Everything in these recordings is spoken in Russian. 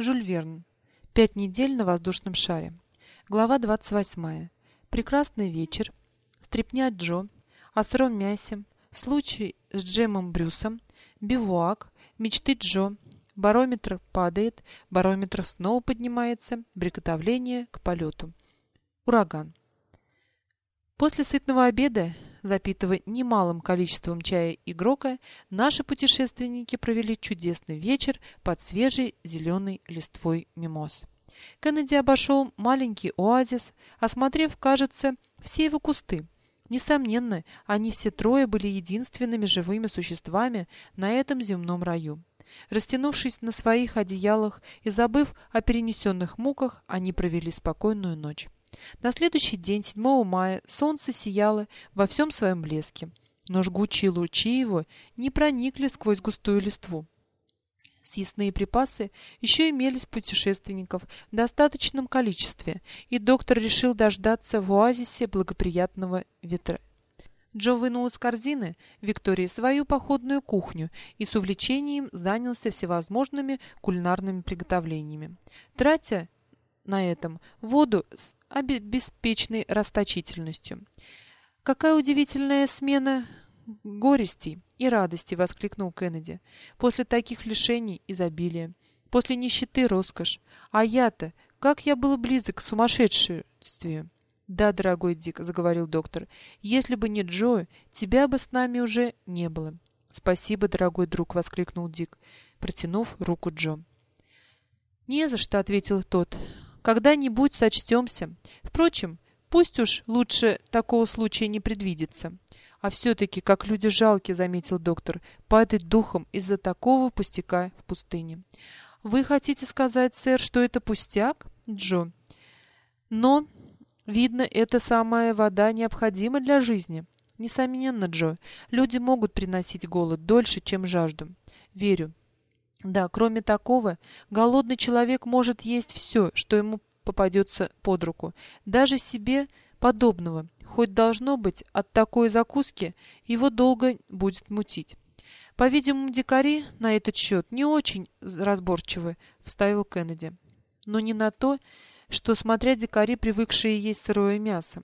Жюль Верн. Пять недель на воздушном шаре. Глава 28. Прекрасный вечер. Стрепня Джо. О сыром мясе. Случай с Джемом Брюсом. Бивуак. Мечты Джо. Барометр падает. Барометр снова поднимается. Приготовление к полету. Ураган. После сытного обеда запитывая немалым количеством чая и грока, наши путешественники провели чудесный вечер под свежей зеленой листвой мимоз. Кеннеди обошел маленький оазис, осмотрев, кажется, все его кусты. Несомненно, они все трое были единственными живыми существами на этом земном раю. Растянувшись на своих одеялах и забыв о перенесенных муках, они провели спокойную ночь. На следующий день, 7 мая, солнце сияло во всем своем блеске, но жгучие лучи его не проникли сквозь густую листву. Съестные припасы еще имелись путешественников в достаточном количестве, и доктор решил дождаться в оазисе благоприятного ветра. Джо вынул из корзины Виктории свою походную кухню и с увлечением занялся всевозможными кулинарными приготовлениями. Тратя на этом воду с обеспеченной расточительностью. «Какая удивительная смена горестей и радости!» — воскликнул Кеннеди. «После таких лишений изобилия, после нищеты роскошь. А я-то, как я был близок к сумасшествию!» «Да, дорогой Дик», — заговорил доктор, — «если бы не Джо, тебя бы с нами уже не было». «Спасибо, дорогой друг», — воскликнул Дик, протянув руку Джо. «Не за что», — ответил тот. Когда-нибудь сочтемся. Впрочем, пусть уж лучше такого случая не предвидится. А все-таки, как люди жалки, заметил доктор, падать духом из-за такого пустяка в пустыне. Вы хотите сказать, сэр, что это пустяк, Джо? Но, видно, эта самая вода необходима для жизни. Несомненно, Джо, люди могут приносить голод дольше, чем жажду. Верю, да, кроме такого, голодный человек может есть все, что ему попадется под руку, даже себе подобного, хоть должно быть от такой закуски его долго будет мутить. По-видимому, дикари на этот счет не очень разборчивы, вставил Кеннеди. Но не на то, что, смотря дикари, привыкшие есть сырое мясо.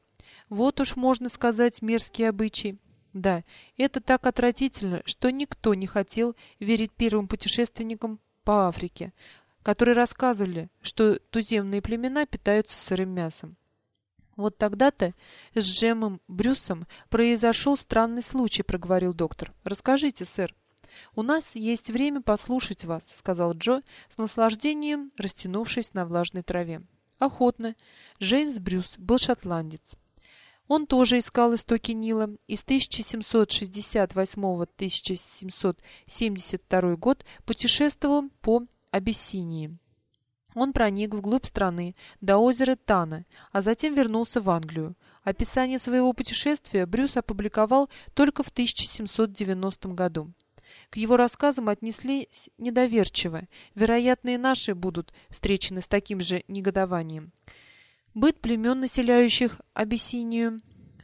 Вот уж можно сказать мерзкий обычай. Да, это так отвратительно, что никто не хотел верить первым путешественникам по Африке, которые рассказывали, что туземные племена питаются сырым мясом. Вот тогда-то с Джемом Брюсом произошел странный случай, проговорил доктор. Расскажите, сэр. У нас есть время послушать вас, сказал Джо с наслаждением, растянувшись на влажной траве. Охотно. Джеймс Брюс был шотландец. Он тоже искал истоки Нила и с 1768-1772 год путешествовал по Абиссинии. Он проник вглубь страны, до озера Тана, а затем вернулся в Англию. Описание своего путешествия Брюс опубликовал только в 1790 году. К его рассказам отнеслись недоверчиво. Вероятно, и наши будут встречены с таким же негодованием. Быт племен, населяющих Абиссинию,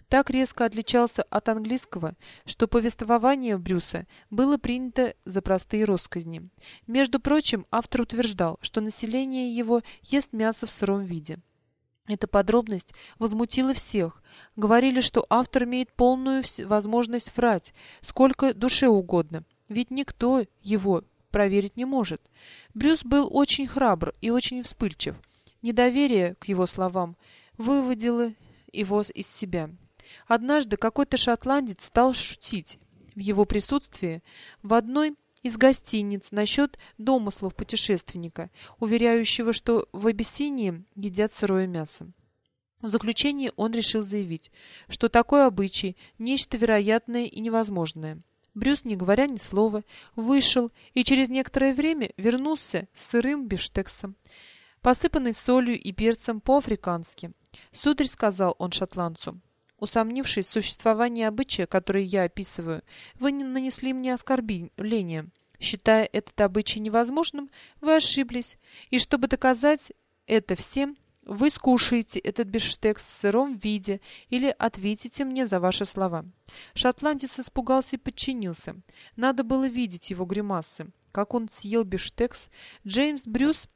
так резко отличался от английского, что повествование Брюса было принято за простые россказни. Между прочим, автор утверждал, что население его ест мясо в сыром виде. Эта подробность возмутила всех. Говорили, что автор имеет полную возможность врать, сколько душе угодно, ведь никто его проверить не может. Брюс был очень храбр и очень вспыльчив. Недоверие к его словам выводило его из себя. Однажды какой-то шотландец стал шутить в его присутствии в одной из гостиниц насчет домыслов путешественника, уверяющего, что в Абиссинии едят сырое мясо. В заключение он решил заявить, что такой обычай – нечто вероятное и невозможное. Брюс, не говоря ни слова, вышел и через некоторое время вернулся с сырым бифштексом посыпанный солью и перцем по-африкански. «Сударь», — сказал он шотландцу, усомнившись в существовании обычая, который я описываю, вы не нанесли мне оскорбление. Считая этот обычай невозможным, вы ошиблись, и чтобы доказать это всем, вы скушаете этот бифштекс в сыром виде или ответите мне за ваши слова. Шотландец испугался и подчинился. Надо было видеть его гримасы. Как он съел бифштекс, Джеймс Брюс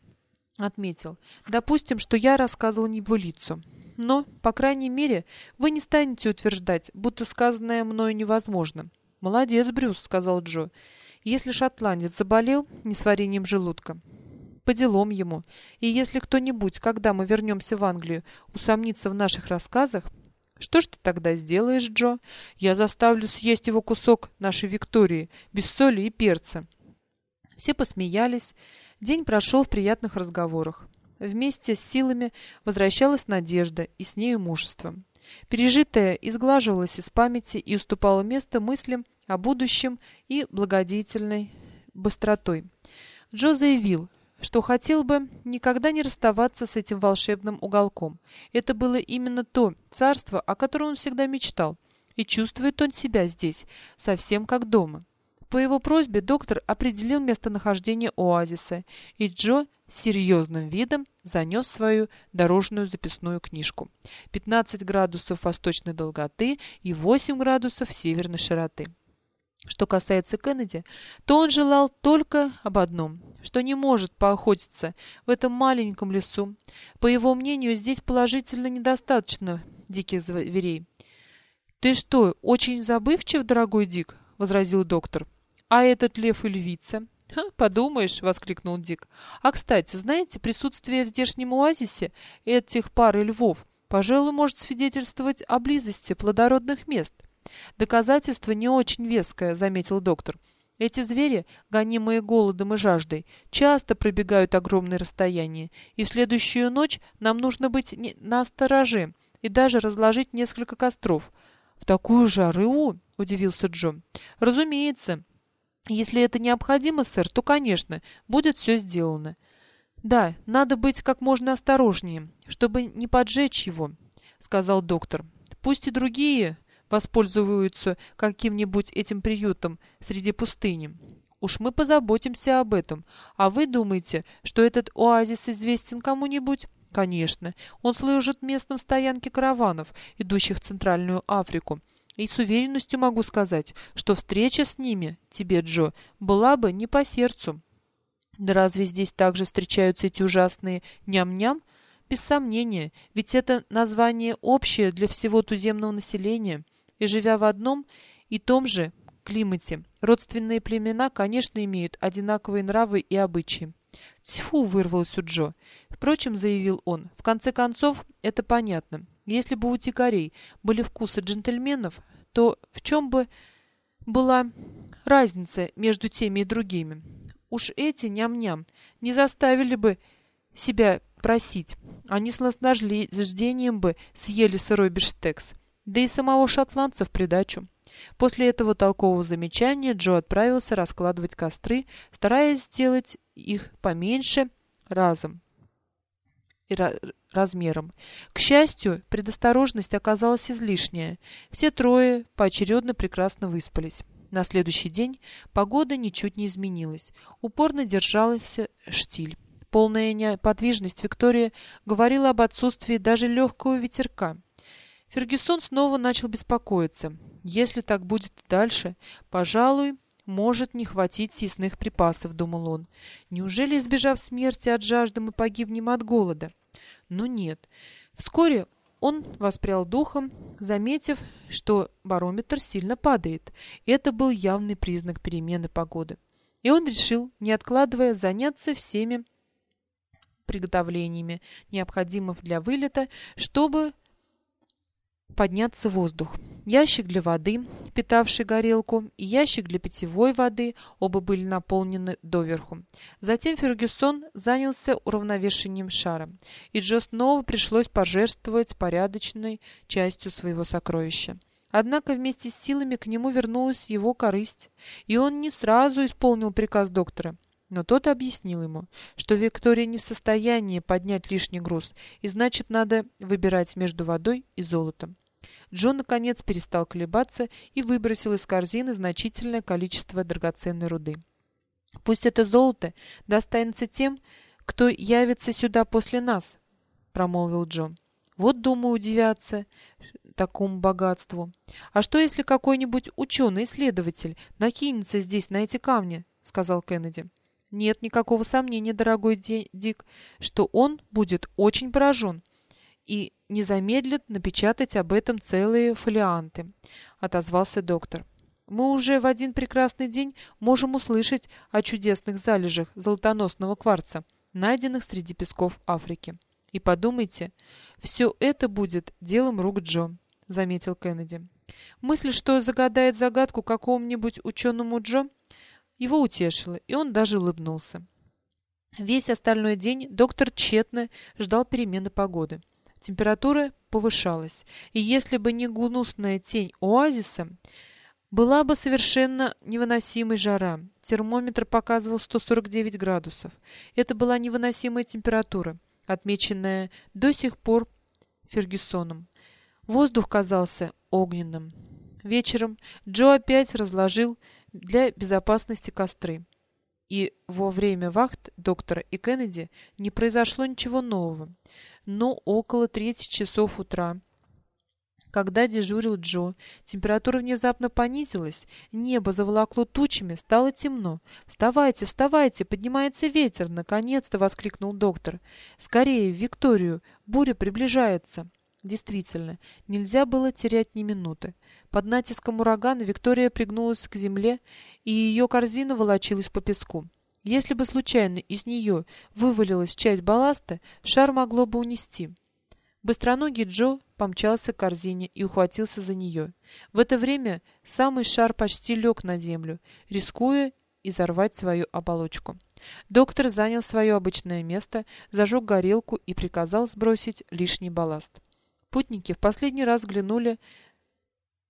отметил. «Допустим, что я рассказывал небылицу. Но, по крайней мере, вы не станете утверждать, будто сказанное мною невозможно». «Молодец, Брюс», — сказал Джо. «Если шотландец заболел несварением желудка, по делам ему, и если кто-нибудь, когда мы вернемся в Англию, усомнится в наших рассказах, что ж ты тогда сделаешь, Джо? Я заставлю съесть его кусок нашей Виктории, без соли и перца». Все посмеялись. День прошел в приятных разговорах. Вместе с силами возвращалась надежда и с нею мужество. Пережитое изглаживалось из памяти и уступало место мыслям о будущем и благодетельной быстротой. Джо заявил, что хотел бы никогда не расставаться с этим волшебным уголком. Это было именно то царство, о котором он всегда мечтал, и чувствует он себя здесь, совсем как дома. По его просьбе доктор определил местонахождение оазиса, и Джо с серьезным видом занес свою дорожную записную книжку. 15 градусов восточной долготы и 8 градусов северной широты. Что касается Кеннеди, то он желал только об одном, что не может поохотиться в этом маленьком лесу. По его мнению, здесь положительно недостаточно диких зверей. «Ты что, очень забывчив, дорогой Дик?» — возразил доктор. «А этот лев и львица?» Ха, «Подумаешь!» — воскликнул Дик. «А, кстати, знаете, присутствие в здешнем оазисе этих пары львов, пожалуй, может свидетельствовать о близости плодородных мест». «Доказательство не очень веское», — заметил доктор. «Эти звери, гонимые голодом и жаждой, часто пробегают огромные расстояния, и в следующую ночь нам нужно быть на стороже и даже разложить несколько костров». «В такую жару?» — удивился Джо. «Разумеется. Если это необходимо, сэр, то, конечно, будет все сделано». «Да, надо быть как можно осторожнее, чтобы не поджечь его», — сказал доктор. «Пусть и другие воспользуются каким-нибудь этим приютом среди пустыни. Уж мы позаботимся об этом. А вы думаете, что этот оазис известен кому-нибудь? Конечно, он служит местом стоянки караванов, идущих в Центральную Африку. И с уверенностью могу сказать, что встреча с ними, тебе, Джо, была бы не по сердцу. Да разве здесь также встречаются эти ужасные ням-ням? Без сомнения, ведь это название общее для всего туземного населения и живя в одном и том же климате, родственные племена, конечно, имеют одинаковые нравы и обычаи. «Тьфу!» — вырвалось у Джо. Впрочем, заявил он, в конце концов, это понятно. Если бы у тикарей были вкусы джентльменов, то в чем бы была разница между теми и другими? Уж эти ням-ням не заставили бы себя просить. Они с наслаждением бы съели сырой бифштекс да и самого шотландца в придачу. После этого толкового замечания Джо отправился раскладывать костры, стараясь сделать их поменьше разом и размером. К счастью, предосторожность оказалась излишняя. Все трое поочередно прекрасно выспались. На следующий день погода ничуть не изменилась. Упорно держался штиль. Полная неподвижность Виктория говорила об отсутствии даже легкого ветерка. Фергюсон снова начал беспокоиться. Если так будет дальше, пожалуй, может не хватить съестных припасов, думал он. Неужели, избежав смерти от жажды, мы погибнем от голода? Но нет. Вскоре он воспрял духом, заметив, что барометр сильно падает. Это был явный признак перемены погоды. И он решил, не откладывая, заняться всеми приготовлениями, необходимых для вылета, чтобы подняться воздух. Ящик для воды, питавший горелку, и ящик для питьевой воды, оба были наполнены доверху. Затем Фергюсон занялся уравновешением шара, и Джо снова пришлось пожертвовать порядочной частью своего сокровища. Однако вместе с силами к нему вернулась его корысть, и он не сразу исполнил приказ доктора. Но тот объяснил ему, что Виктория не в состоянии поднять лишний груз, и значит, надо выбирать между водой и золотом. Джон, наконец, перестал колебаться и выбросил из корзины значительное количество драгоценной руды. «Пусть это золото достанется тем, кто явится сюда после нас», — промолвил Джон. «Вот, думаю, удивятся такому богатству. А что, если какой-нибудь ученый-исследователь накинется здесь на эти камни?» — сказал Кеннеди. Нет никакого сомнения, дорогой Дик, что он будет очень поражен и не замедлит напечатать об этом целые фолианты, отозвался доктор. Мы уже в один прекрасный день можем услышать о чудесных залежах золотоносного кварца, найденных среди песков Африки. И подумайте, все это будет делом рук Джо, заметил Кеннеди. Мысль, что загадает загадку какому-нибудь ученому Джо, его утешила, и он даже улыбнулся. Весь остальной день доктор тщетно ждал перемены погоды. Температура повышалась, и если бы не гнусная тень оазиса, была бы совершенно невыносимой жара. Термометр показывал 149 градусов. Это была невыносимая температура, отмеченная до сих пор Фергюсоном. Воздух казался огненным. Вечером Джо опять разложил для безопасности костры. И во время вахт доктора и Кеннеди не произошло ничего нового. Но около трети часов утра когда дежурил Джо, температура внезапно понизилась, небо заволокло тучами, стало темно. «Вставайте, вставайте, поднимается ветер!» Наконец-то воскликнул доктор. «Скорее, в Викторию! Буря приближается!» Действительно, нельзя было терять ни минуты. Под натиском урагана Виктория пригнулась к земле, и ее корзина волочилась по песку. Если бы случайно из нее вывалилась часть балласта, шар могло бы унести. Быстроногий Джо помчался к корзине и ухватился за нее. В это время самый шар почти лег на землю, рискуя изорвать свою оболочку. Доктор занял свое обычное место, зажег горелку и приказал сбросить лишний балласт. Путники в последний раз взглянули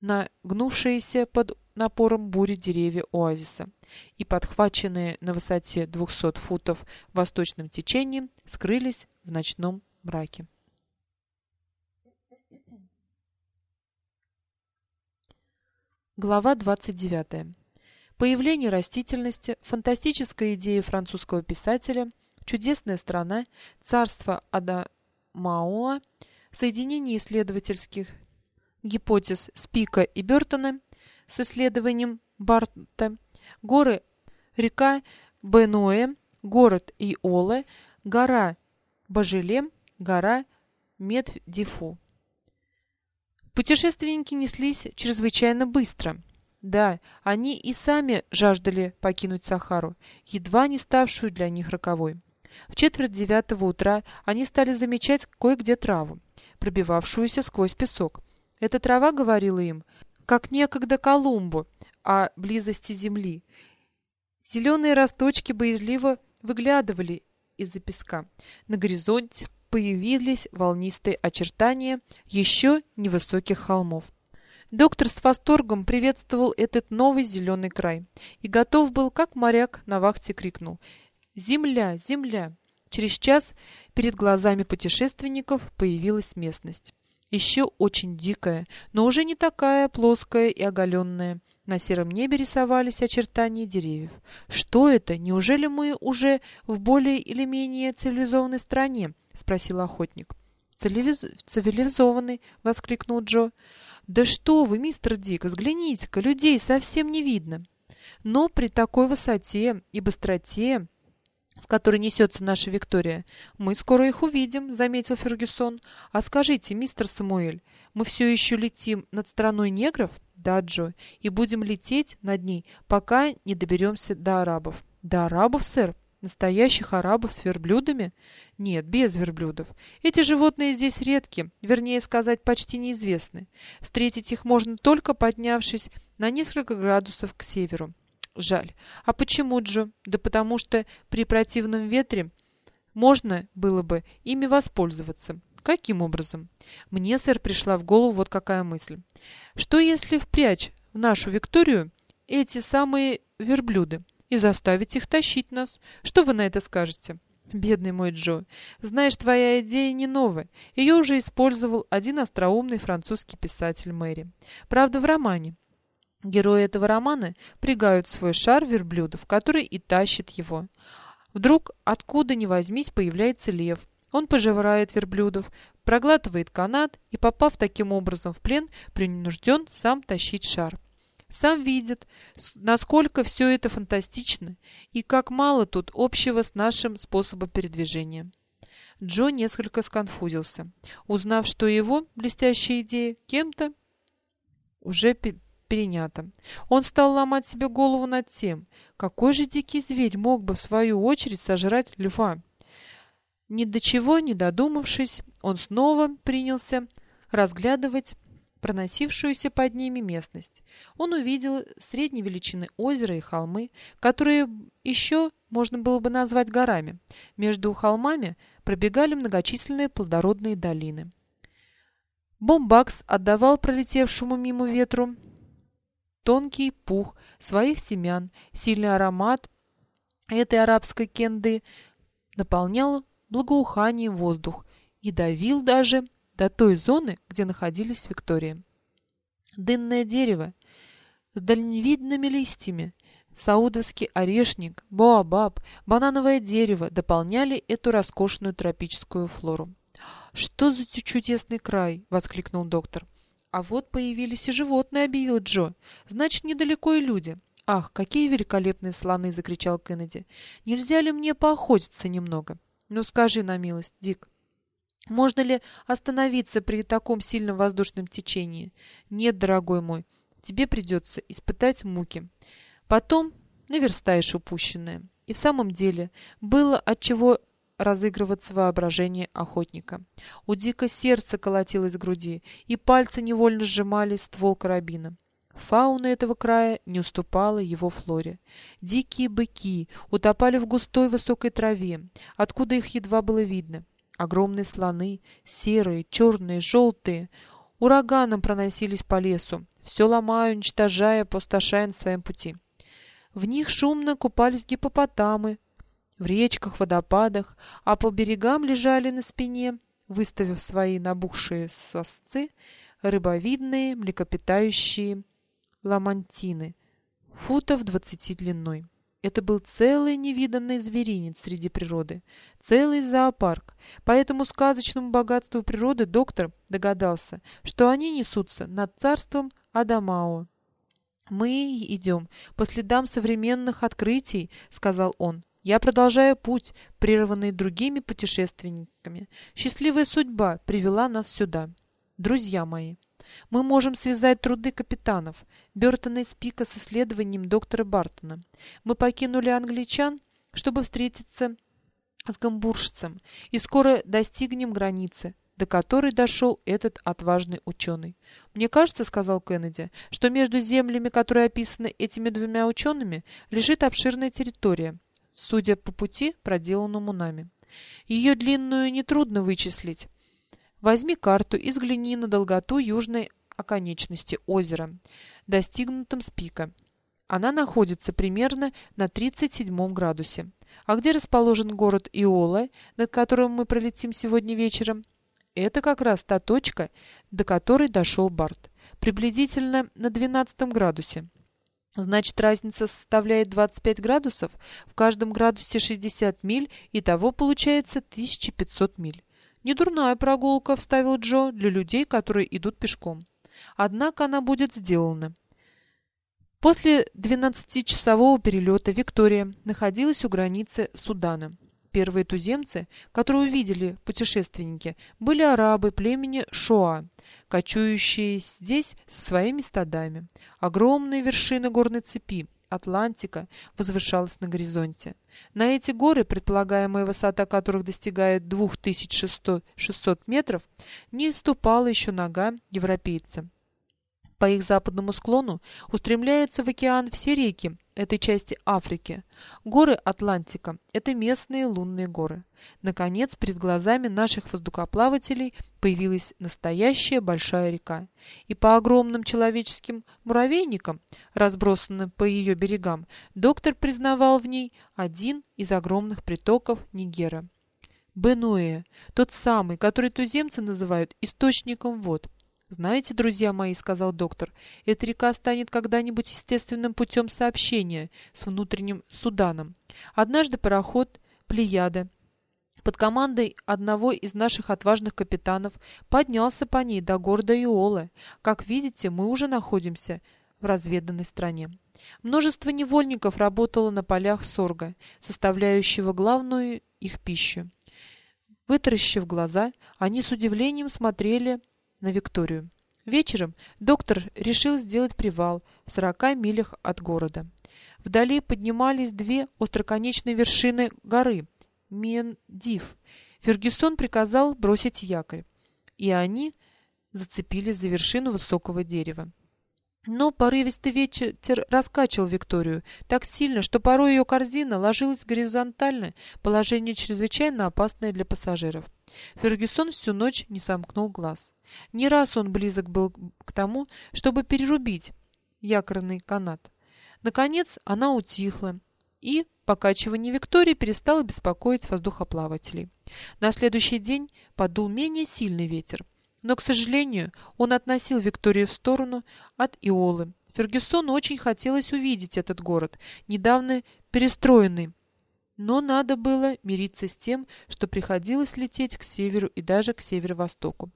на гнувшиеся под напором бури деревья оазиса и, подхваченные на высоте 200 футов восточным течением, скрылись в ночном мраке. Глава 29. Появление растительности, фантастическая идея французского писателя, чудесная страна, царство Адамауа, соединение исследовательских гипотез Спика и Бертона с исследованием Барта, горы, река Бенуэ, город Иоле, гора Бажеле, гора Меддифу. Путешественники неслись чрезвычайно быстро. Да, они и сами жаждали покинуть Сахару, едва не ставшую для них роковой. В четверть девятого утра они стали замечать кое-где траву, пробивавшуюся сквозь песок. Эта трава говорила им, как некогда Колумбу, о близости земли. Зеленые росточки боязливо выглядывали из-за песка. На горизонте появились волнистые очертания еще невысоких холмов. Доктор с восторгом приветствовал этот новый зеленый край и готов был, как моряк на вахте крикнул «Земля! Земля!». Через час перед глазами путешественников появилась местность. Еще очень дикая, но уже не такая плоская и оголенная. На сером небе рисовались очертания деревьев. Что это? Неужели мы уже в более или менее цивилизованной стране? — спросил охотник. «Цивилиз... «Цивилизованный!» — воскликнул Джо. «Да что вы, мистер Дик, взгляните-ка, людей совсем не видно!» Но при такой высоте и быстроте, с которой несется наша Виктория, мы скоро их увидим, — заметил Фергюсон. А скажите, мистер Самуэль, мы все еще летим над страной негров? Да, Джо, и будем лететь над ней, пока не доберемся до арабов. До арабов, сэр? Настоящих арабов с верблюдами? Нет, без верблюдов. Эти животные здесь редки, вернее сказать, почти неизвестны. Встретить их можно только поднявшись на несколько градусов к северу. Жаль. А почему, Джо? Да потому что при противном ветре можно было бы ими воспользоваться. Каким образом? Мне, сэр, пришла в голову вот какая мысль. Что если впрячь в нашу Викторию эти самые верблюды? и заставить их тащить нас. Что вы на это скажете? Бедный мой Джо, знаешь, твоя идея не новая. Ее уже использовал один остроумный французский писатель Мэри. Правда, в романе. Герои этого романа пригают свой шар верблюдов, который и тащит его. Вдруг, откуда ни возьмись, появляется лев. Он пожирает верблюдов, проглатывает канат и, попав таким образом в плен, принужден сам тащить шар. Сам видит, насколько все это фантастично и как мало тут общего с нашим способом передвижения. Джо несколько сконфузился, узнав, что его блестящая идея кем-то уже перенята. Он стал ломать себе голову над тем, какой же дикий зверь мог бы в свою очередь сожрать льва. Ни до чего не додумавшись, он снова принялся разглядывать проносившуюся под ними местность. Он увидел средней величины озера и холмы, которые еще можно было бы назвать горами. Между холмами пробегали многочисленные плодородные долины. Бомбакс отдавал пролетевшему мимо ветру тонкий пух своих семян, сильный аромат этой арабской кенды наполнял благоуханием воздух и давил даже до той зоны, где находились Виктория. Дынное дерево с дальневидными листьями, саудовский орешник, боабаб, банановое дерево дополняли эту роскошную тропическую флору. «Что за чудесный край!» — воскликнул доктор. «А вот появились и животные», — объявил Джо. «Значит, недалеко и люди». «Ах, какие великолепные слоны!» — закричал Кеннеди. «Нельзя ли мне поохотиться немного?» «Ну, скажи на милость, Дик». Можно ли остановиться при таком сильном воздушном течении? Нет, дорогой мой, тебе придется испытать муки. Потом наверстаешь упущенное. И в самом деле было от чего разыгрываться воображение охотника. У Дика сердце колотилось в груди, и пальцы невольно сжимали ствол карабина. Фауна этого края не уступала его флоре. Дикие быки утопали в густой высокой траве, откуда их едва было видно. Огромные слоны, серые, черные, желтые, ураганом проносились по лесу, все ломая, уничтожая, опустошая на своем пути. В них шумно купались гипопотамы, в речках, водопадах, а по берегам лежали на спине, выставив свои набухшие сосцы, рыбовидные, млекопитающие ламантины, футов двадцати длиной. Это был целый невиданный зверинец среди природы, целый зоопарк. По этому сказочному богатству природы доктор догадался, что они несутся над царством Адамао. «Мы идем по следам современных открытий», — сказал он. «Я продолжаю путь, прерванный другими путешественниками. Счастливая судьба привела нас сюда. Друзья мои, мы можем связать труды капитанов, Бертона и Спика с исследованием доктора Бартона. Мы покинули англичан, чтобы встретиться с гамбуржцем, и скоро достигнем границы, до которой дошел этот отважный ученый. «Мне кажется, — сказал Кеннеди, — что между землями, которые описаны этими двумя учеными, лежит обширная территория, судя по пути, проделанному нами. Ее длинную нетрудно вычислить. Возьми карту и взгляни на долготу южной оконечности озера, достигнутом с пика. Она находится примерно на 37 градусе. А где расположен город Иола, над которым мы пролетим сегодня вечером? Это как раз та точка, до которой дошел Барт. Приблизительно на 12 градусе. Значит, разница составляет 25 градусов, в каждом градусе 60 миль, и того получается 1500 миль. «Недурная прогулка», — вставил Джо, — «для людей, которые идут пешком». Однако она будет сделана. После 12-часового перелета Виктория находилась у границы Судана. Первые туземцы, которые увидели путешественники, были арабы племени Шоа, кочующие здесь со своими стадами. Огромные вершины горной цепи, Атлантика, возвышалась на горизонте. На эти горы, предполагаемая высота которых достигает 2600 метров, не ступала еще нога европейца. По их западному склону устремляются в океан все реки этой части Африки. Горы Атлантика – это местные лунные горы. Наконец, перед глазами наших воздухоплавателей появилась настоящая большая река. И по огромным человеческим муравейникам, разбросанным по ее берегам, доктор признавал в ней один из огромных притоков Нигера. Бенуэ, тот самый, который туземцы называют источником вод. «Знаете, друзья мои, — сказал доктор, — эта река станет когда-нибудь естественным путем сообщения с внутренним Суданом. Однажды пароход «Плеяда» под командой одного из наших отважных капитанов поднялся по ней до города Иолы. Как видите, мы уже находимся в разведанной стране. Множество невольников работало на полях сорга, составляющего главную их пищу. Вытаращив глаза, они с удивлением смотрели на Викторию. Вечером доктор решил сделать привал в 40 милях от города. Вдали поднимались две остроконечные вершины горы Мендив. Фергюсон приказал бросить якорь, и они зацепились за вершину высокого дерева. Но порывистый ветер раскачивал Викторию так сильно, что порой ее корзина ложилась горизонтально, положение чрезвычайно опасное для пассажиров. Фергюсон всю ночь не сомкнул глаз. Не раз он близок был к тому, чтобы перерубить якорный канат. Наконец она утихла, и покачивание Виктории перестало беспокоить воздухоплавателей. На следующий день подул менее сильный ветер. Но, к сожалению, он относил Викторию в сторону от Иолы. Фергюсону очень хотелось увидеть этот город, недавно перестроенный. Но надо было мириться с тем, что приходилось лететь к северу и даже к северо-востоку.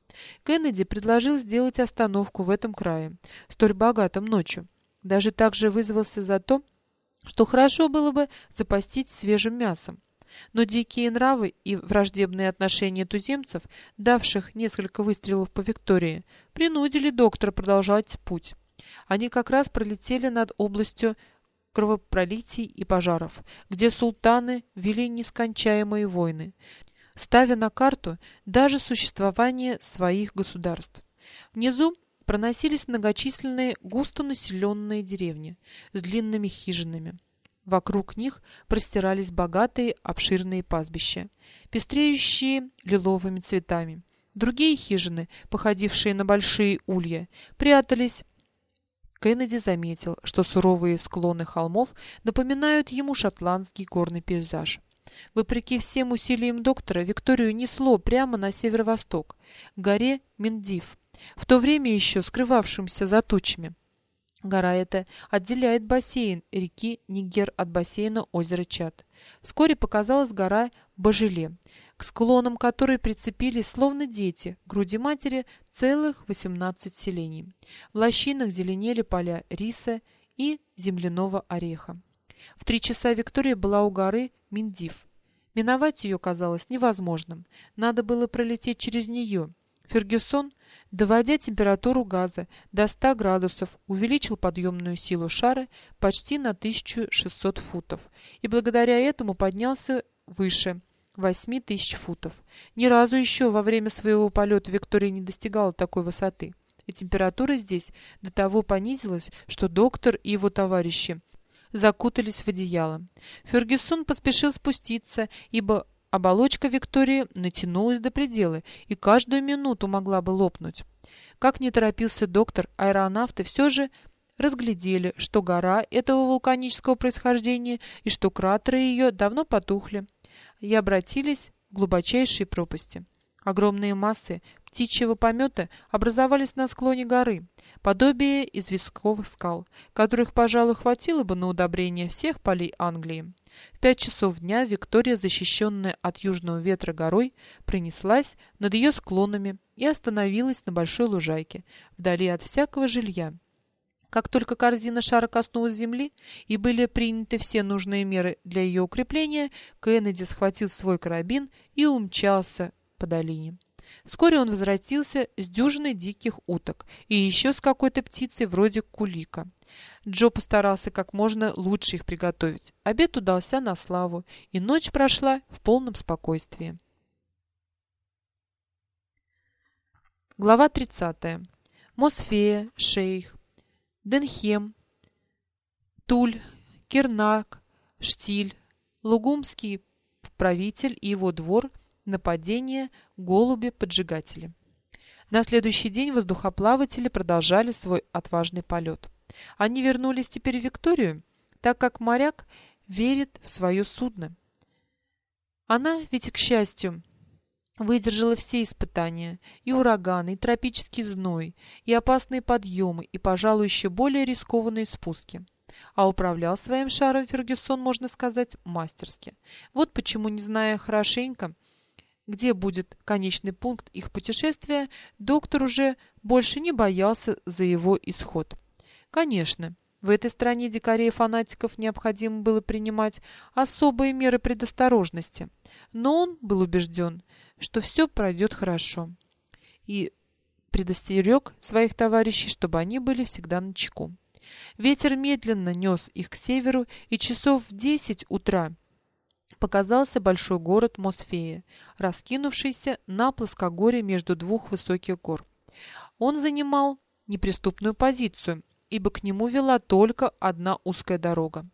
Кеннеди предложил сделать остановку в этом крае, столь богатом ночью. Даже также вызвался за то, что хорошо было бы запастись свежим мясом. Но дикие нравы и враждебные отношения туземцев, давших несколько выстрелов по Виктории, принудили доктора продолжать путь. Они как раз пролетели над областью кровопролитий и пожаров, где султаны вели нескончаемые войны, ставя на карту даже существование своих государств. Внизу проносились многочисленные густонаселенные деревни с длинными хижинами. Вокруг них простирались богатые обширные пастбища, пестреющие лиловыми цветами. Другие хижины, походившие на большие улья, прятались. Кеннеди заметил, что суровые склоны холмов напоминают ему шотландский горный пейзаж. Вопреки всем усилиям доктора, Викторию несло прямо на северо-восток, к горе Миндив, в то время еще скрывавшимся за тучами. Гора эта отделяет бассейн реки Нигер от бассейна озера Чад. Вскоре показалась гора Бажеле, к склонам которой прицепились, словно дети, к груди матери целых 18 селений. В лощинах зеленели поля риса и земляного ореха. В три часа Виктория была у горы Миндив. Миновать ее казалось невозможным. Надо было пролететь через нее. Фергюсон доводя температуру газа до 100 градусов, увеличил подъемную силу шара почти на 1600 футов и благодаря этому поднялся выше 8000 футов. Ни разу еще во время своего полета Виктория не достигала такой высоты, и температура здесь до того понизилась, что доктор и его товарищи закутались в одеяло. Фергюсон поспешил спуститься, ибо Оболочка Виктории натянулась до предела и каждую минуту могла бы лопнуть. Как не торопился доктор, аэронавты все же разглядели, что гора этого вулканического происхождения и что кратеры ее давно потухли и обратились в глубочайшие пропасти. Огромные массы птичьего помета образовались на склоне горы, подобие известковых скал, которых, пожалуй, хватило бы на удобрение всех полей Англии. В пять часов дня Виктория, защищенная от южного ветра горой, принеслась над ее склонами и остановилась на большой лужайке, вдали от всякого жилья. Как только корзина шара коснулась земли и были приняты все нужные меры для ее укрепления, Кеннеди схватил свой карабин и умчался по долине. Вскоре он возвратился с дюжиной диких уток и еще с какой-то птицей вроде кулика. Джо постарался как можно лучше их приготовить. Обед удался на славу, и ночь прошла в полном спокойствии. Глава 30. Мосфея, Шейх, Денхем, Туль, Кернак, Штиль, Лугумский правитель и его двор, нападение, голуби-поджигатели. На следующий день воздухоплаватели продолжали свой отважный полет. Они вернулись теперь в Викторию, так как моряк верит в свое судно. Она ведь, к счастью, выдержала все испытания, и ураганы, и тропический зной, и опасные подъемы, и, пожалуй, еще более рискованные спуски. А управлял своим шаром Фергюсон, можно сказать, мастерски. Вот почему, не зная хорошенько, где будет конечный пункт их путешествия, доктор уже больше не боялся за его исход. Конечно, в этой стране дикарей и фанатиков необходимо было принимать особые меры предосторожности, но он был убежден, что все пройдет хорошо, и предостерег своих товарищей, чтобы они были всегда на чеку. Ветер медленно нес их к северу, и часов в десять утра показался большой город Мосфея, раскинувшийся на плоскогоре между двух высоких гор. Он занимал неприступную позицию ибо к нему вела только одна узкая дорога.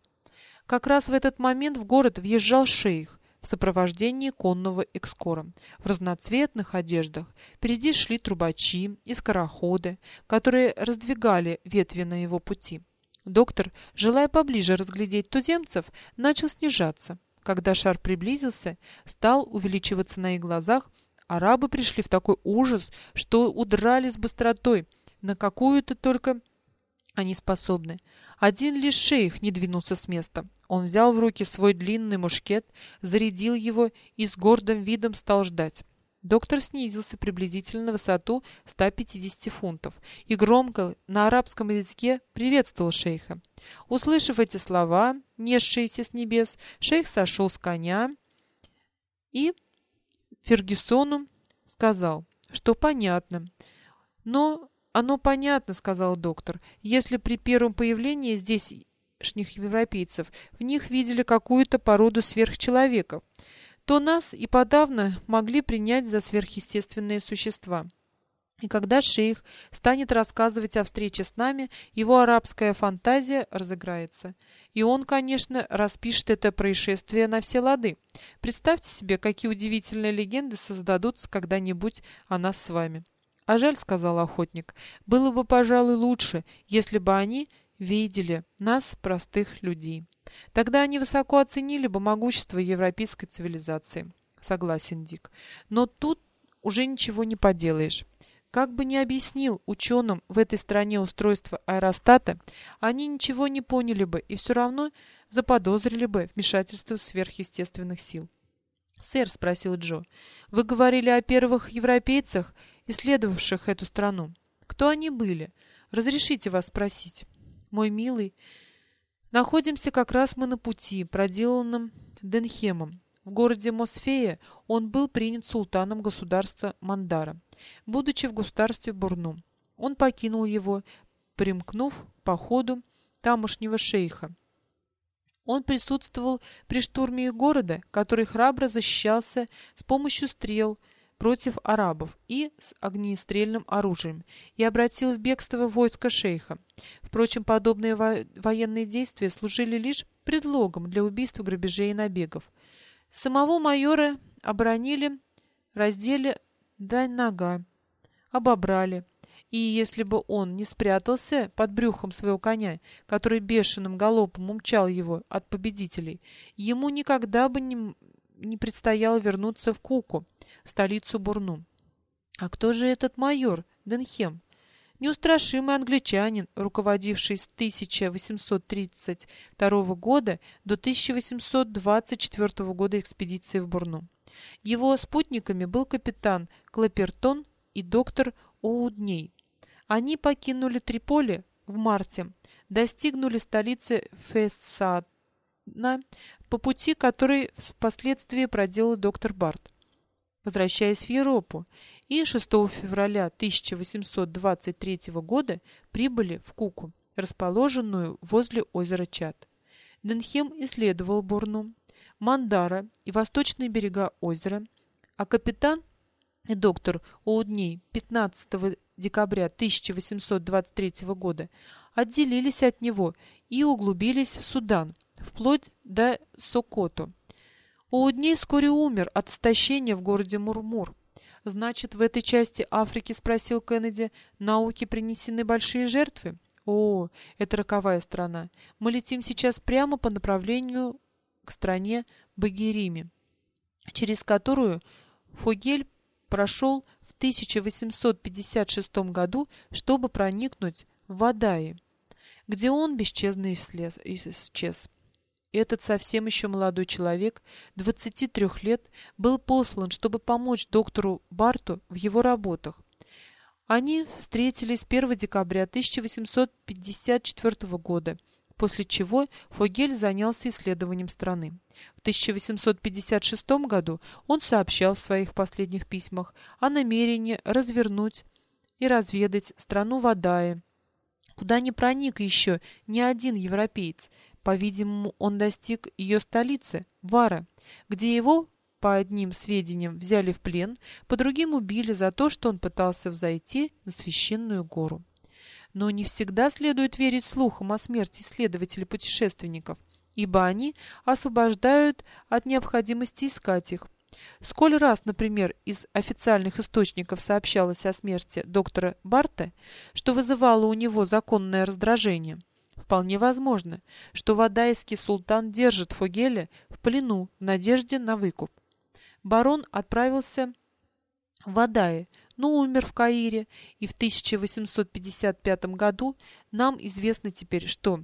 Как раз в этот момент в город въезжал шейх в сопровождении конного экскора в разноцветных одеждах. Впереди шли трубачи и скороходы, которые раздвигали ветви на его пути. Доктор, желая поближе разглядеть туземцев, начал снижаться. Когда шар приблизился, стал увеличиваться на их глазах, арабы пришли в такой ужас, что удрали с быстротой на какую-то только они способны. Один лишь шейх не двинулся с места. Он взял в руки свой длинный мушкет, зарядил его и с гордым видом стал ждать. Доктор снизился приблизительно на высоту 150 фунтов и громко на арабском языке приветствовал шейха. Услышав эти слова, несшиеся с небес, шейх сошел с коня и Фергюсону сказал, что понятно, но «Оно понятно», — сказал доктор. «Если при первом появлении здешних европейцев в них видели какую-то породу сверхчеловеков, то нас и подавно могли принять за сверхъестественные существа». И когда шейх станет рассказывать о встрече с нами, его арабская фантазия разыграется. И он, конечно, распишет это происшествие на все лады. Представьте себе, какие удивительные легенды создадутся когда-нибудь о нас с вами. «А жаль, — сказал охотник, — было бы, пожалуй, лучше, если бы они видели нас, простых людей. Тогда они высоко оценили бы могущество европейской цивилизации». Согласен Дик. «Но тут уже ничего не поделаешь». Как бы ни объяснил ученым в этой стране устройство аэростата, они ничего не поняли бы и все равно заподозрили бы вмешательство сверхъестественных сил. «Сэр», — спросил Джо, — «вы говорили о первых европейцах, исследовавших эту страну. Кто они были? Разрешите вас спросить. Мой милый, находимся как раз мы на пути, проделанном Денхемом. В городе Мосфея он был принят султаном государства Мандара, будучи в государстве Бурну. Он покинул его, примкнув по ходу тамошнего шейха. Он присутствовал при штурме города, который храбро защищался с помощью стрел, против арабов и с огнестрельным оружием и обратил в бегство войско шейха. Впрочем, подобные во военные действия служили лишь предлогом для убийств, грабежей и набегов. Самого майора оборонили, раздели до нога, обобрали. И если бы он не спрятался под брюхом своего коня, который бешеным галопом умчал его от победителей, ему никогда бы не, не предстояло вернуться в Куку, столицу Бурну. А кто же этот майор Денхем? Неустрашимый англичанин, руководивший с 1832 года до 1824 года экспедиции в Бурну. Его спутниками был капитан Клапертон и доктор Оудней. Они покинули Триполи в марте, достигнули столицы Фессадна по пути, который впоследствии проделал доктор Барт возвращаясь в Европу, и 6 февраля 1823 года прибыли в Куку, расположенную возле озера Чад. Денхем исследовал Бурну, Мандара и восточные берега озера, а капитан и доктор Оудней 15 декабря 1823 года отделились от него и углубились в Судан, вплоть до Сокото. Оудней вскоре умер от истощения в городе Мурмур. «Значит, в этой части Африки, — спросил Кеннеди, — науки принесены большие жертвы?» «О, это роковая страна. Мы летим сейчас прямо по направлению к стране Багирими, через которую Фогель прошел в 1856 году, чтобы проникнуть в Вадаи, где он бесчестно исчез. Этот совсем еще молодой человек, 23 лет, был послан, чтобы помочь доктору Барту в его работах. Они встретились 1 декабря 1854 года, после чего Фогель занялся исследованием страны. В 1856 году он сообщал в своих последних письмах о намерении развернуть и разведать страну Вадаи, куда не проник еще ни один европеец. По-видимому, он достиг ее столицы, Вара, где его, по одним сведениям, взяли в плен, по другим убили за то, что он пытался взойти на священную гору. Но не всегда следует верить слухам о смерти исследователей-путешественников, ибо они освобождают от необходимости искать их. Сколь раз, например, из официальных источников сообщалось о смерти доктора Барта, что вызывало у него законное раздражение. Вполне возможно, что вадайский султан держит Фогеля в плену в надежде на выкуп. Барон отправился в Вадае, но умер в Каире, и в 1855 году нам известно теперь, что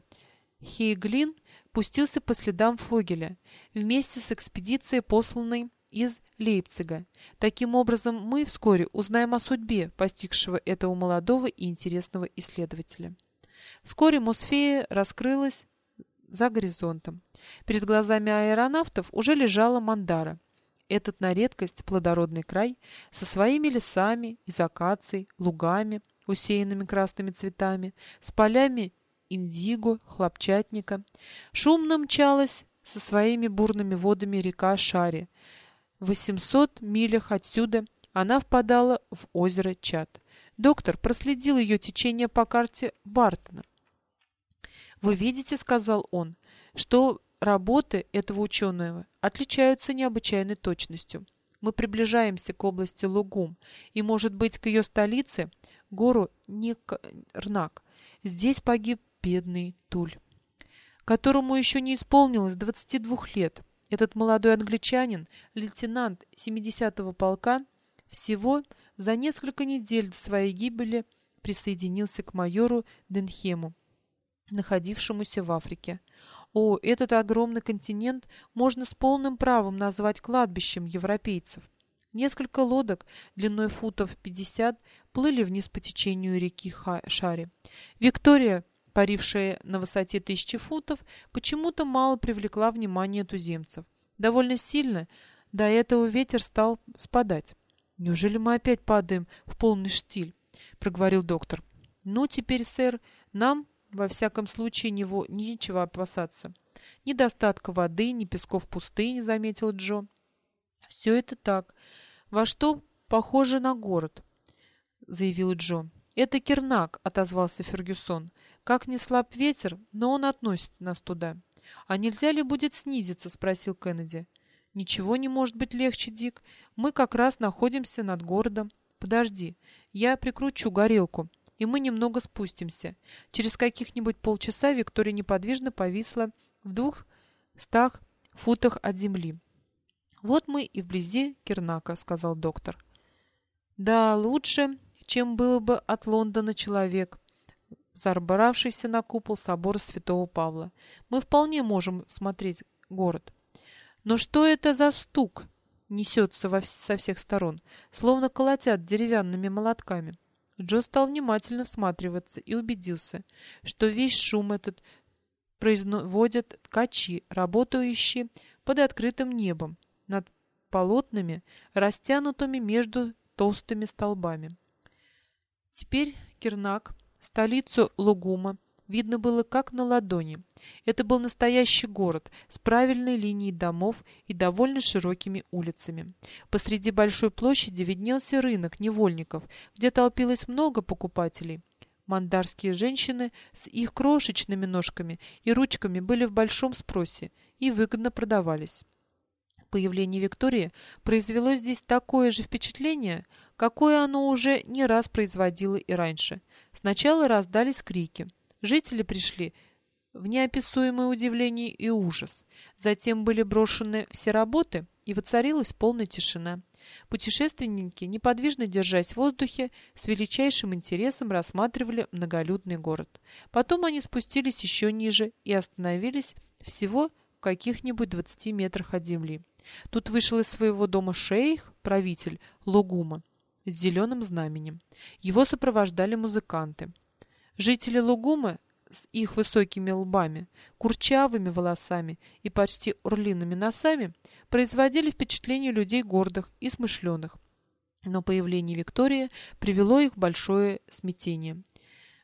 Хейглин пустился по следам Фогеля вместе с экспедицией, посланной из Лейпцига. Таким образом, мы вскоре узнаем о судьбе постигшего этого молодого и интересного исследователя. Вскоре Мосфея раскрылась за горизонтом. Перед глазами аэронавтов уже лежала Мандара. Этот на редкость плодородный край со своими лесами из акаций, лугами, усеянными красными цветами, с полями индиго, хлопчатника. Шумно мчалась со своими бурными водами река Шари, в 800 милях отсюда она впадала в озеро Чад. Доктор проследил ее течение по карте Бартона. «Вы видите, — сказал он, — что работы этого ученого отличаются необычайной точностью. Мы приближаемся к области Лугум и, может быть, к ее столице, гору Никрнак. Здесь погиб бедный Туль, которому еще не исполнилось 22 лет. Этот молодой англичанин, лейтенант 70-го полка, всего за несколько недель до своей гибели присоединился к майору Денхему, находившемуся в Африке. О, этот огромный континент можно с полным правом назвать кладбищем европейцев. Несколько лодок длиной футов 50 плыли вниз по течению реки Шари. Виктория парившая на высоте тысячи футов, почему-то мало привлекла внимание туземцев. Довольно сильно до этого ветер стал спадать. «Неужели мы опять падаем в полный штиль?» — проговорил доктор. «Ну, теперь, сэр, нам, во всяком случае, него нечего опасаться. Недостатка воды, ни песков пустыни», — заметил Джо. «Все это так. Во что похоже на город?» — заявил Джо. «Это Кернак», — отозвался Фергюсон. Как ни слаб ветер, но он относит нас туда. А нельзя ли будет снизиться, спросил Кеннеди. Ничего не может быть легче, Дик. Мы как раз находимся над городом. Подожди, я прикручу горелку, и мы немного спустимся. Через каких-нибудь полчаса Виктория неподвижно повисла в двух стах футах от земли. «Вот мы и вблизи Кернака», — сказал доктор. «Да, лучше, чем было бы от Лондона человек забравшийся на купол собора Святого Павла. Мы вполне можем смотреть город. Но что это за стук несется во, со всех сторон, словно колотят деревянными молотками? Джо стал внимательно всматриваться и убедился, что весь шум этот производят ткачи, работающие под открытым небом, над полотнами, растянутыми между толстыми столбами. Теперь Кернак Столицу Лугума видно было как на ладони. Это был настоящий город с правильной линией домов и довольно широкими улицами. Посреди большой площади виднелся рынок невольников, где толпилось много покупателей. Мандарские женщины с их крошечными ножками и ручками были в большом спросе и выгодно продавались. Появление Виктории произвело здесь такое же впечатление, какое оно уже не раз производило и раньше. Сначала раздались крики. Жители пришли в неописуемое удивление и ужас. Затем были брошены все работы, и воцарилась полная тишина. Путешественники, неподвижно держась в воздухе, с величайшим интересом рассматривали многолюдный город. Потом они спустились еще ниже и остановились всего в каких-нибудь 20 метрах от земли. Тут вышел из своего дома шейх, правитель Лугума. с зеленым знаменем. Его сопровождали музыканты. Жители Лугума с их высокими лбами, курчавыми волосами и почти орлиными носами производили впечатление людей гордых и смышленых. Но появление Виктории привело их в большое смятение.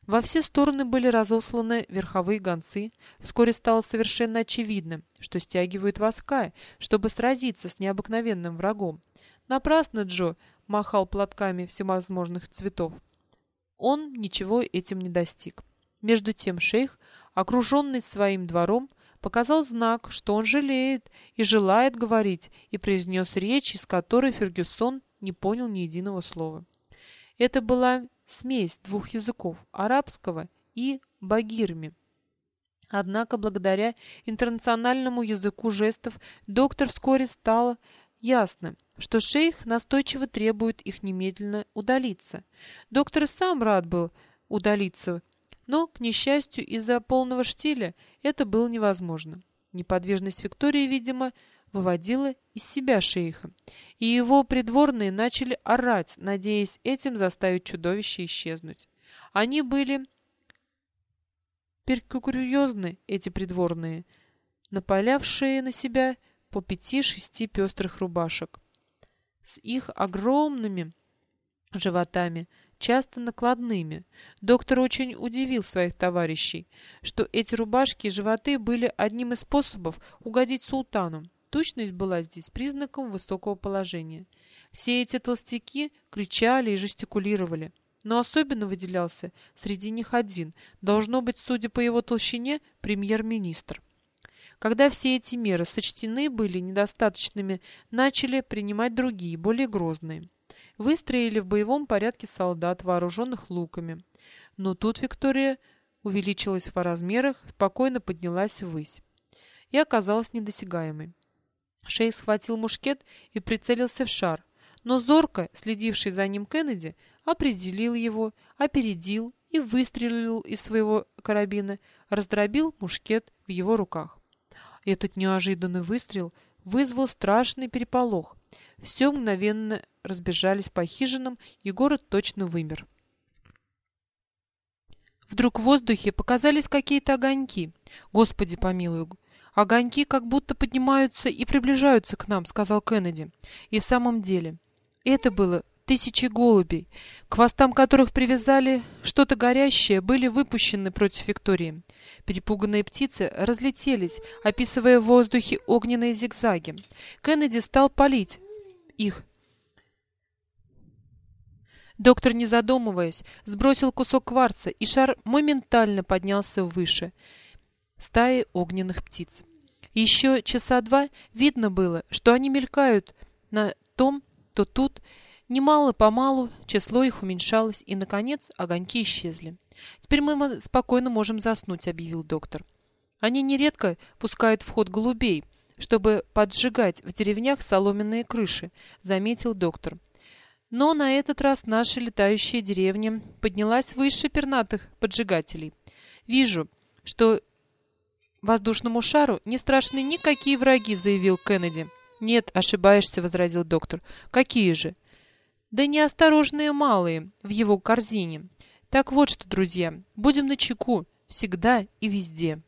Во все стороны были разосланы верховые гонцы. Вскоре стало совершенно очевидно, что стягивают войска, чтобы сразиться с необыкновенным врагом. Напрасно Джо махал платками всевозможных цветов. Он ничего этим не достиг. Между тем шейх, окруженный своим двором, показал знак, что он жалеет и желает говорить, и произнес речь, из которой Фергюсон не понял ни единого слова. Это была смесь двух языков – арабского и багирми. Однако, благодаря интернациональному языку жестов, доктор вскоре стало ясно, что шейх настойчиво требует их немедленно удалиться. Доктор сам рад был удалиться, но, к несчастью, из-за полного штиля это было невозможно. Неподвижность Виктории, видимо, выводила из себя шейха, и его придворные начали орать, надеясь этим заставить чудовище исчезнуть. Они были перкурьезны, эти придворные, напалявшие на себя по пяти-шести пестрых рубашек. С их огромными животами, часто накладными. Доктор очень удивил своих товарищей, что эти рубашки и животы были одним из способов угодить султану. Тучность была здесь признаком высокого положения. Все эти толстяки кричали и жестикулировали. Но особенно выделялся среди них один, должно быть, судя по его толщине, премьер-министр. Когда все эти меры сочтены были недостаточными, начали принимать другие, более грозные. Выстроили в боевом порядке солдат, вооруженных луками. Но тут Виктория увеличилась в размерах, спокойно поднялась ввысь и оказалась недосягаемой. Шей схватил мушкет и прицелился в шар, но зорко, следивший за ним Кеннеди, определил его, опередил и выстрелил из своего карабина, раздробил мушкет в его руках. Этот неожиданный выстрел вызвал страшный переполох. Все мгновенно разбежались по хижинам, и город точно вымер. Вдруг в воздухе показались какие-то огоньки. Господи помилуй, «Огоньки как будто поднимаются и приближаются к нам», — сказал Кеннеди. И в самом деле, это было тысячи голубей, к хвостам которых привязали что-то горящее, были выпущены против Виктории. Перепуганные птицы разлетелись, описывая в воздухе огненные зигзаги. Кеннеди стал палить их. Доктор, не задумываясь, сбросил кусок кварца, и шар моментально поднялся выше стаи огненных птиц. Еще часа два видно было, что они мелькают на том, то тут. Немало-помалу число их уменьшалось, и, наконец, огоньки исчезли. «Теперь мы спокойно можем заснуть», — объявил доктор. «Они нередко пускают в ход голубей, чтобы поджигать в деревнях соломенные крыши», — заметил доктор. Но на этот раз наша летающая деревня поднялась выше пернатых поджигателей. Вижу, что «Воздушному шару не страшны никакие враги», — заявил Кеннеди. «Нет, ошибаешься», — возразил доктор. «Какие же?» «Да неосторожные малые в его корзине. Так вот что, друзья, будем на чеку всегда и везде».